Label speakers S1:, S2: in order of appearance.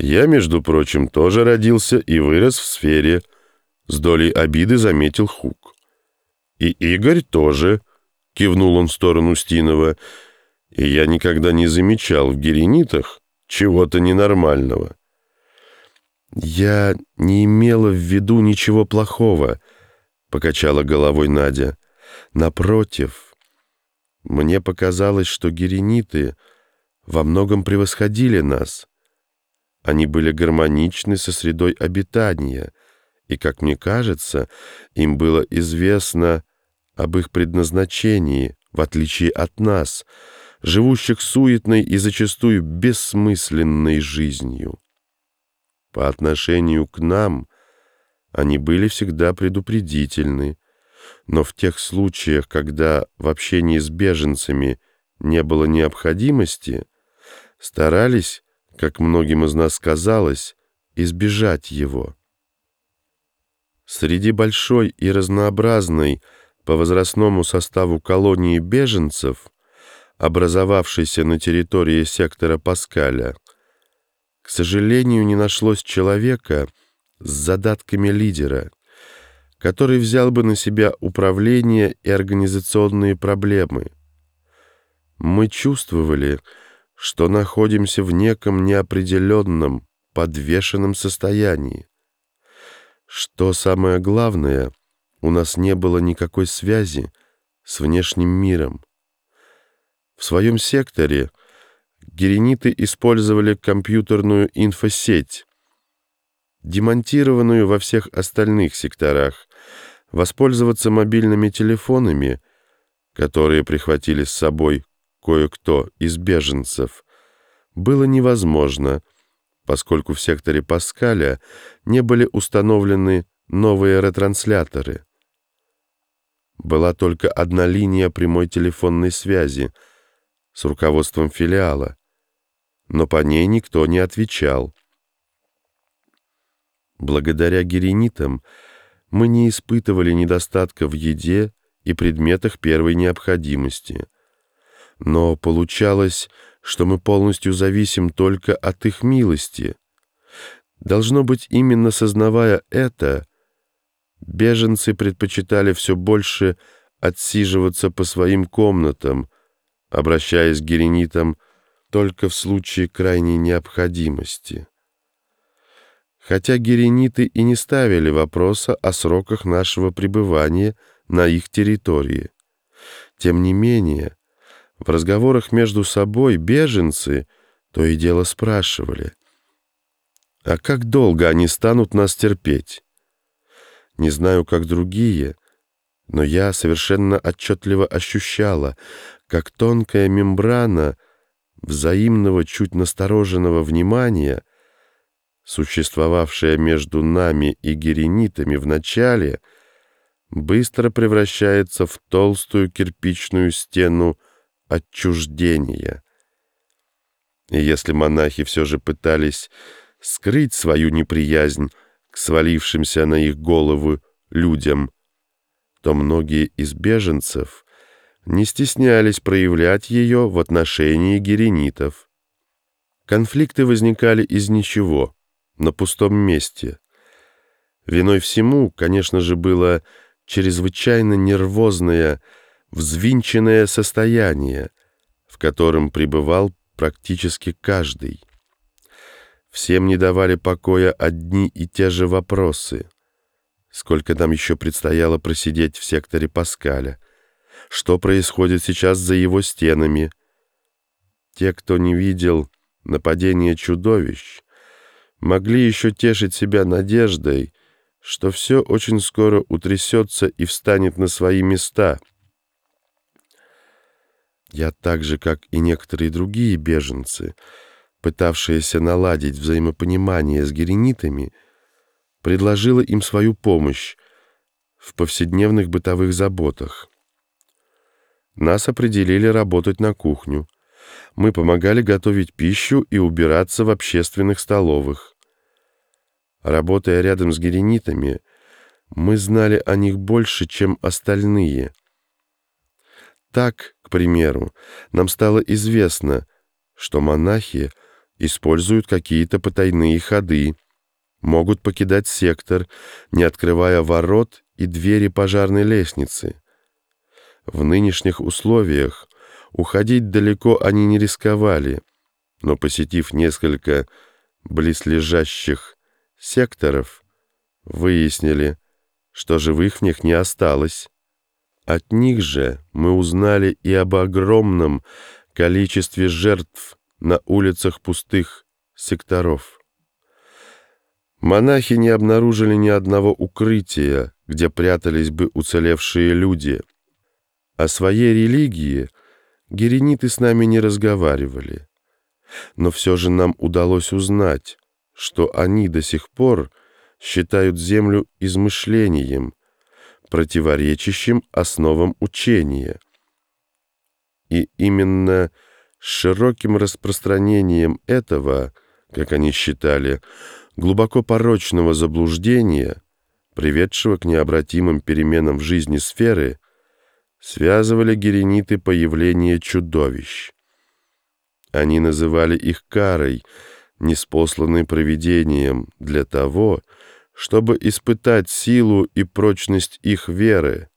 S1: Я, между прочим, тоже родился и вырос в сфере. С долей обиды заметил Хук. И Игорь тоже, кивнул он в сторону Стинова. И я никогда не замечал в геренитах чего-то ненормального.
S2: «Я не имела в виду ничего плохого», — покачала головой Надя. «Напротив, мне показалось, что герениты во многом превосходили нас. Они были гармоничны со средой обитания, и, как мне кажется, им было известно об их предназначении, в отличие от нас, живущих суетной и зачастую бессмысленной жизнью. По отношению к нам они были всегда предупредительны, но в тех случаях, когда в общении с беженцами не было необходимости, старались, как многим из нас казалось, избежать его. Среди большой и разнообразной по возрастному составу колонии беженцев, образовавшейся на территории сектора Паскаля, к сожалению, не нашлось человека с задатками лидера, который взял бы на себя управление и организационные проблемы. Мы чувствовали, что находимся в неком неопределенном, подвешенном состоянии. Что самое главное, у нас не было никакой связи с внешним миром. В своем секторе – герениты использовали компьютерную инфосеть, демонтированную во всех остальных секторах, воспользоваться мобильными телефонами, которые прихватили с собой кое-кто из беженцев, было невозможно, поскольку в секторе Паскаля не были установлены новые ретрансляторы. Была только одна линия прямой телефонной связи с руководством филиала, но по ней никто не отвечал. Благодаря геренитам мы не испытывали недостатка в еде и предметах первой необходимости. Но получалось, что мы полностью зависим только от их милости. Должно быть, именно сознавая это, беженцы предпочитали все больше отсиживаться по своим комнатам, обращаясь к геренитам только в случае крайней необходимости. Хотя герениты и не ставили вопроса о сроках нашего пребывания на их территории. Тем не менее, в разговорах между собой беженцы то и дело спрашивали, а как долго они станут нас терпеть? Не знаю, как другие, но я совершенно отчетливо ощущала, как тонкая мембрана — взаимного чуть настороженного внимания, существовавшее между нами и геренитами в начале, быстро превращается в толстую кирпичную стену отчуждения. И если монахи все же пытались скрыть свою неприязнь к свалившимся на их головы людям, то многие из беженцев не стеснялись проявлять ее в отношении геренитов. Конфликты возникали из ничего, на пустом месте. Виной всему, конечно же, было чрезвычайно нервозное, взвинченное состояние, в котором пребывал практически каждый. Всем не давали покоя одни и те же вопросы. Сколько нам еще предстояло просидеть в секторе Паскаля? что происходит сейчас за его стенами. Те, кто не видел нападения чудовищ, могли еще тешить себя надеждой, что все очень скоро утрясется и встанет на свои места. Я так же, как и некоторые другие беженцы, пытавшиеся наладить взаимопонимание с геренитами, предложила им свою помощь в повседневных бытовых заботах. Нас определили работать на кухню. Мы помогали готовить пищу и убираться в общественных столовых. Работая рядом с геренитами, мы знали о них больше, чем остальные. Так, к примеру, нам стало известно, что монахи используют какие-то потайные ходы, могут покидать сектор, не открывая ворот и двери пожарной лестницы. В нынешних условиях уходить далеко они не рисковали, но, посетив несколько близлежащих секторов, выяснили, что живых в них не осталось. От них же мы узнали и об огромном количестве жертв на улицах пустых секторов. Монахи не обнаружили ни одного укрытия, где прятались бы уцелевшие люди. О своей религии герениты с нами не разговаривали. Но все же нам удалось узнать, что они до сих пор считают землю измышлением, противоречащим основам учения. И именно широким распространением этого, как они считали, глубоко порочного заблуждения, приведшего к необратимым переменам в жизни сферы, связывали герениты появление чудовищ. Они называли их карой, неспосланной провидением, для того, чтобы испытать силу и прочность их веры,